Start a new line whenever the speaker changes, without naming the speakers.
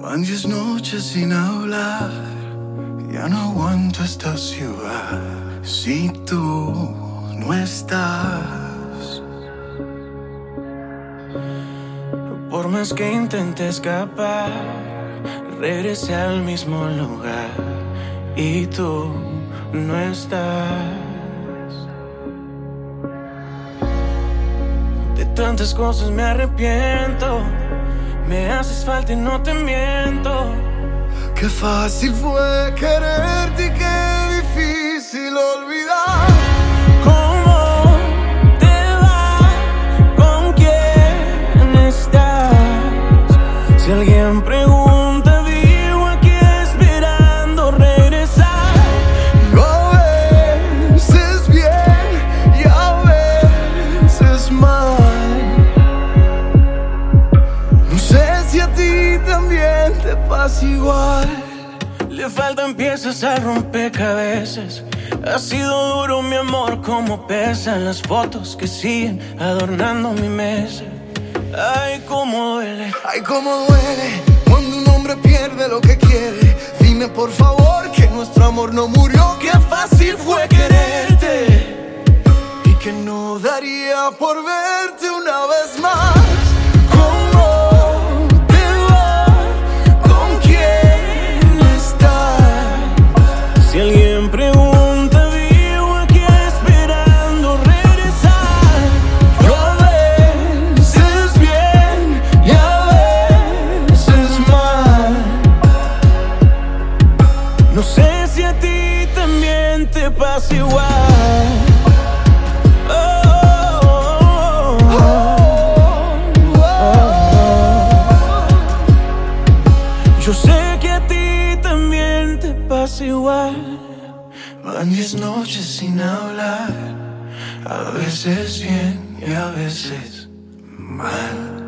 Van diez noches sin hablar, ya no aguanto esta ciudad. Si tú no estás,
Por más que intente escapar, regresé al mismo lugar y tú no estás. De tantas cosas me arrepiento, me haces falta y no te miento.
qué fácil fue quererte y qué difícil olvidar.
¿Cómo te va? ¿Con quién estás? Si alguien pregunta,
te pasa igual.
Le faltan piezas al rompecabezas. Ha sido duro mi amor, como pesan las fotos que siguen adornando mi mesa. Ay, cómo duele.
Ay, cómo duele cuando un hombre pierde lo que quiere. Dime por favor que nuestro amor no murió, que fácil fue quererte. Y que no daría por verte una vez más.
No sé si a ti también te pasa igual. Yo sé que a ti también te pasa igual.
Van diez noches sin hablar, a veces bien y a veces mal.